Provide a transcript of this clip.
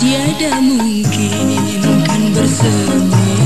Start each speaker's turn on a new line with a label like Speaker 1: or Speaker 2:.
Speaker 1: tiada mungkin kan bersemi